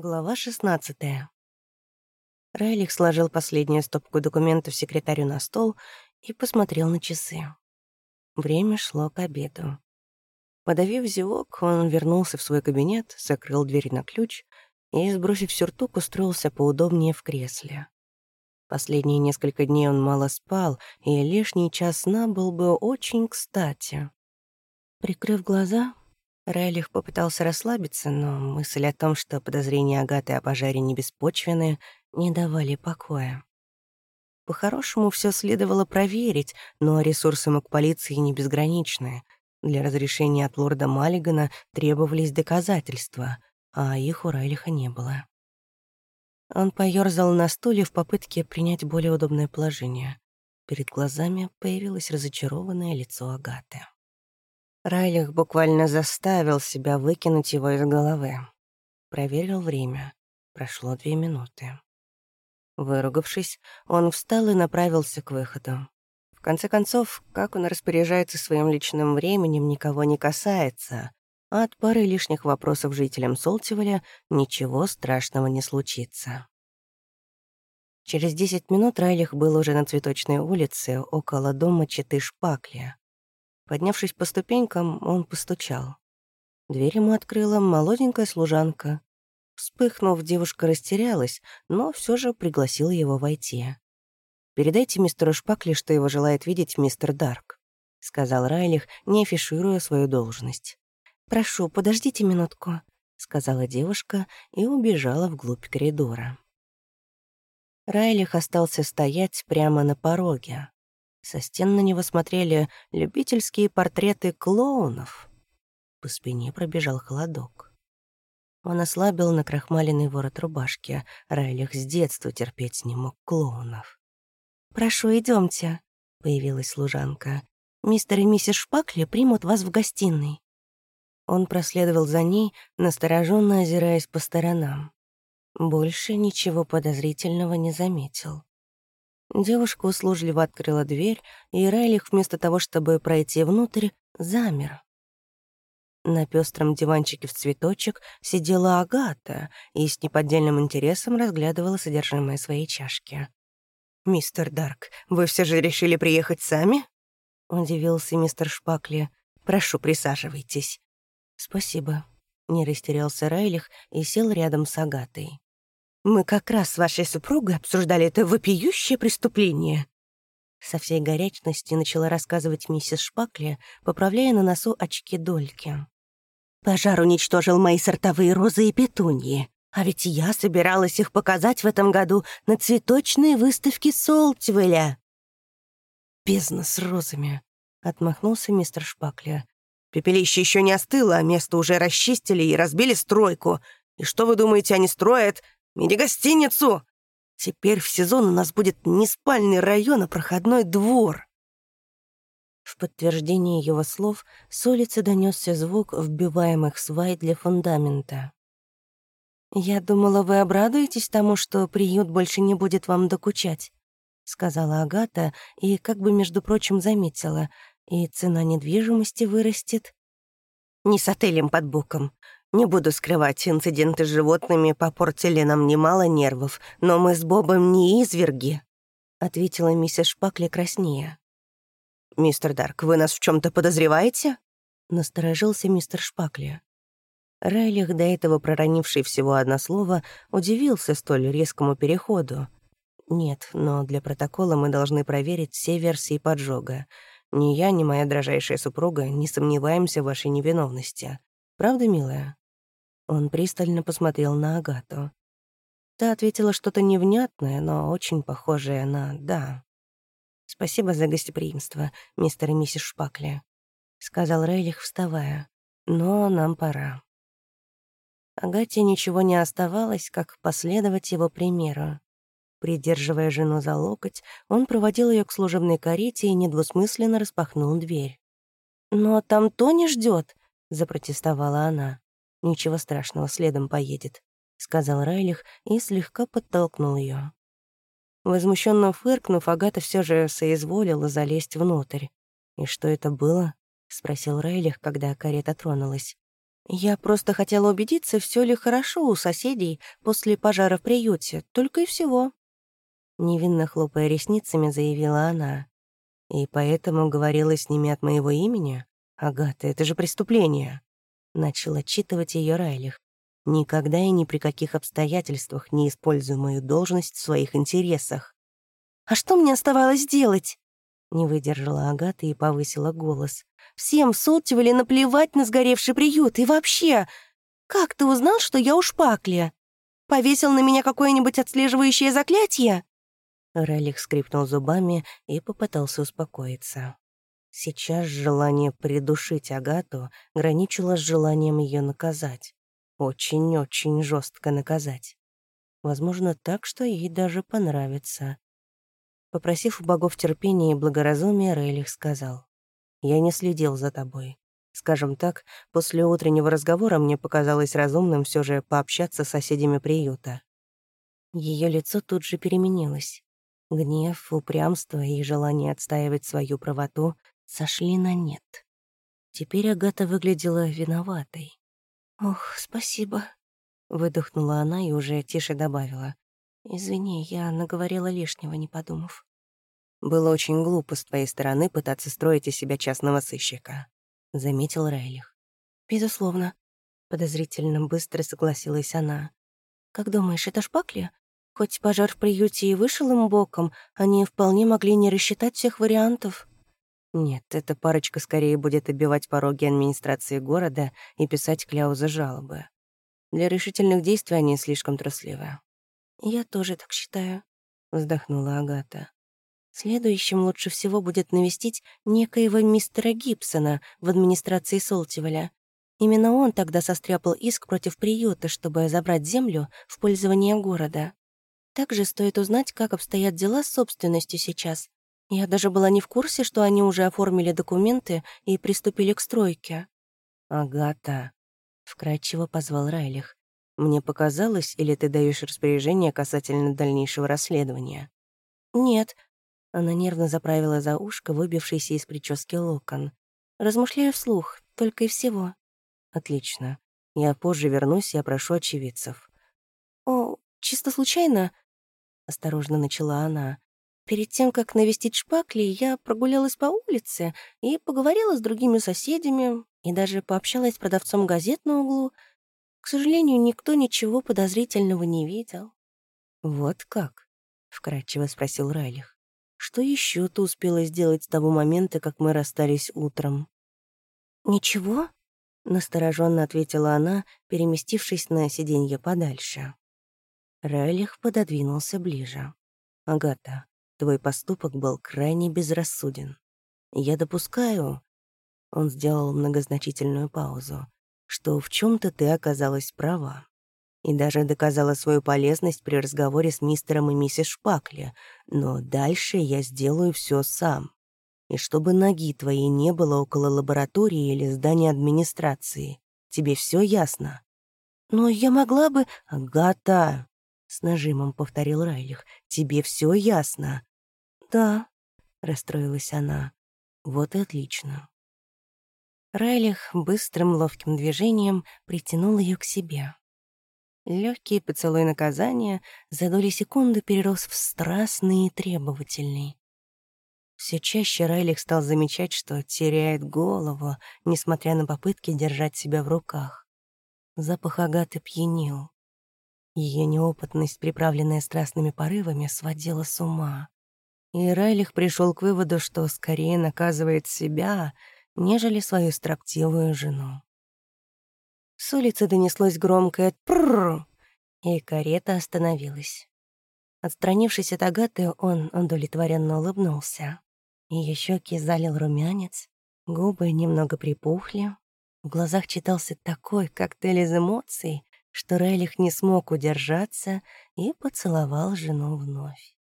Глава 16 Райлих сложил последнюю стопку документов секретарю на стол и посмотрел на часы. Время шло к обеду. Подавив зевок, он вернулся в свой кабинет, закрыл дверь на ключ и, сбросив сюртук, устроился поудобнее в кресле. Последние несколько дней он мало спал, и лишний час сна был бы очень кстати. Прикрыв глаза, Райлих попытался расслабиться, но мысль о том, что подозрения Агаты о пожаре не беспочвенные, не давали покоя. По-хорошему, все следовало проверить, но ресурсы полиции не безграничны. Для разрешения от лорда Маллигана требовались доказательства, а их у Райлиха не было. Он поёрзал на стуле в попытке принять более удобное положение. Перед глазами появилось разочарованное лицо Агаты. Райлих буквально заставил себя выкинуть его из головы. Проверил время. Прошло две минуты. Выругавшись, он встал и направился к выходу. В конце концов, как он распоряжается своим личным временем, никого не касается, а от пары лишних вопросов жителям Солтиволя ничего страшного не случится. Через десять минут Райлих был уже на Цветочной улице, около дома Читы Шпакли. Поднявшись по ступенькам, он постучал. Дверь ему открыла молоденькая служанка. Вспыхнув, девушка растерялась, но все же пригласила его войти. «Передайте мистеру Шпакли, что его желает видеть мистер Дарк», — сказал Райлих, не афишируя свою должность. «Прошу, подождите минутку», — сказала девушка и убежала вглубь коридора. Райлих остался стоять прямо на пороге. Со стен на него смотрели любительские портреты клоунов. По спине пробежал холодок. Он ослабил на крахмаленный ворот рубашки. Райлих с детства терпеть не мог клоунов. «Прошу, идемте, появилась служанка. «Мистер и миссис Шпакли примут вас в гостиной». Он проследовал за ней, настороженно озираясь по сторонам. Больше ничего подозрительного не заметил. Девушка услужливо открыла дверь, и Райлих вместо того, чтобы пройти внутрь, замер. На пестром диванчике в цветочек сидела Агата и с неподдельным интересом разглядывала содержимое своей чашки. «Мистер Дарк, вы все же решили приехать сами?» — удивился мистер Шпакли. «Прошу, присаживайтесь». «Спасибо», — не растерялся Райлих и сел рядом с Агатой. Мы как раз с вашей супругой обсуждали это вопиющее преступление». Со всей горячности начала рассказывать миссис Шпакли, поправляя на носу очки дольки. «Пожар уничтожил мои сортовые розы и петуньи. А ведь я собиралась их показать в этом году на цветочной выставке Солтивеля». «Бездна с розами», — отмахнулся мистер Шпакли. «Пепелище еще не остыло, а место уже расчистили и разбили стройку. И что вы думаете, они строят? Мини-гостиницу! Теперь в сезон у нас будет не спальный район, а проходной двор». В подтверждение его слов с улицы донесся звук вбиваемых свай для фундамента. «Я думала, вы обрадуетесь тому, что приют больше не будет вам докучать», — сказала Агата и, как бы, между прочим, заметила, и цена недвижимости вырастет. «Не с отелем под боком. Не буду скрывать, инциденты с животными попортили нам немало нервов, но мы с Бобом не изверги», — ответила миссис Шпакли краснее. «Мистер Дарк, вы нас в чем то подозреваете?» — насторожился мистер Шпакли. Райлих, до этого проронивший всего одно слово, удивился столь резкому переходу. «Нет, но для протокола мы должны проверить все версии поджога. Ни я, ни моя дрожайшая супруга не сомневаемся в вашей невиновности. Правда, милая?» Он пристально посмотрел на Агату. Та ответила что-то невнятное, но очень похожее на «да». «Спасибо за гостеприимство, мистер и миссис Шпакли», — сказал Рейлих, вставая. «Но нам пора». Агате ничего не оставалось, как последовать его примеру. Придерживая жену за локоть, он проводил ее к служебной карете и недвусмысленно распахнул дверь. «Но там Тони ждет, запротестовала она. «Ничего страшного, следом поедет», — сказал Райлих и слегка подтолкнул ее. Возмущенно фыркнув, Агата все же соизволила залезть внутрь. «И что это было?» — спросил Райлих, когда карета тронулась. Я просто хотела убедиться, все ли хорошо у соседей после пожара в приюте, только и всего. Невинно хлопая ресницами, заявила она. И поэтому говорила с ними от моего имени? Агата, это же преступление. Начал отчитывать ее Райлих. Никогда и ни при каких обстоятельствах не использую мою должность в своих интересах. «А что мне оставалось делать?» Не выдержала Агата и повысила голос. «Всем в Солтивале наплевать на сгоревший приют. И вообще, как ты узнал, что я у шпакли? Повесил на меня какое-нибудь отслеживающее заклятие?» Райлих скрипнул зубами и попытался успокоиться. Сейчас желание придушить Агату граничило с желанием ее наказать. Очень-очень жестко наказать. Возможно, так, что ей даже понравится. Попросив у богов терпения и благоразумия, Рейлих сказал. «Я не следил за тобой. Скажем так, после утреннего разговора мне показалось разумным все же пообщаться с соседями приюта». Ее лицо тут же переменилось. Гнев, упрямство и желание отстаивать свою правоту сошли на нет. Теперь Агата выглядела виноватой. «Ох, спасибо», — выдохнула она и уже тише добавила. «Извини, я наговорила лишнего, не подумав». «Было очень глупо с твоей стороны пытаться строить из себя частного сыщика», — заметил Рейлих. «Безусловно», — подозрительно быстро согласилась она. «Как думаешь, это шпакли? Хоть пожар в приюте и вышел им боком, они вполне могли не рассчитать всех вариантов. Нет, эта парочка скорее будет обивать пороги администрации города и писать кляузы жалобы. Для решительных действий они слишком трусливы. «Я тоже так считаю», — вздохнула Агата. «Следующим лучше всего будет навестить некоего мистера Гибсона в администрации Солтиваля. Именно он тогда состряпал иск против приюта, чтобы забрать землю в пользование города. Также стоит узнать, как обстоят дела с собственностью сейчас. Я даже была не в курсе, что они уже оформили документы и приступили к стройке. «Агата», — вкратчиво позвал Райлих, «мне показалось, или ты даешь распоряжение касательно дальнейшего расследования?» «Нет», — она нервно заправила за ушко выбившийся из прически локон. «Размышляю вслух, только и всего». «Отлично. Я позже вернусь и опрошу очевидцев». «О, чисто случайно?» осторожно начала она. Перед тем, как навестить Шпакли, я прогулялась по улице и поговорила с другими соседями, и даже пообщалась с продавцом газет на углу. К сожалению, никто ничего подозрительного не видел. «Вот как?» — вкратчиво спросил Райлих. «Что еще ты успела сделать с того момента, как мы расстались утром?» «Ничего?» — настороженно ответила она, переместившись на сиденье подальше. Райлих пододвинулся ближе. «Агата, твой поступок был крайне безрассуден. Я допускаю...» Он сделал многозначительную паузу, что в чем то ты оказалась права. И даже доказала свою полезность при разговоре с мистером и миссис Шпакли, но дальше я сделаю все сам. И чтобы ноги твоей не было около лаборатории или здания администрации. Тебе все ясно? Но я могла бы... Агата, с нажимом повторил Райлих. «Тебе все ясно?» «Да», — расстроилась она. «Вот и отлично». Райлих быстрым ловким движением притянул ее к себе. Легкий поцелуй наказания за доли секунды перерос в страстный и требовательный. Все чаще Райлих стал замечать, что теряет голову, несмотря на попытки держать себя в руках. Запах агаты пьянил. Ее неопытность, приправленная страстными порывами, сводила с ума. И Райлих пришел к выводу, что скорее наказывает себя, нежели свою строптивую жену. С улицы донеслось громкое «прррр», и карета остановилась. Отстранившись от Агаты, он удовлетворенно улыбнулся. Ее щеки залил румянец, губы немного припухли, в глазах читался такой коктейль из эмоций, что Райлих не смог удержаться и поцеловал жену вновь.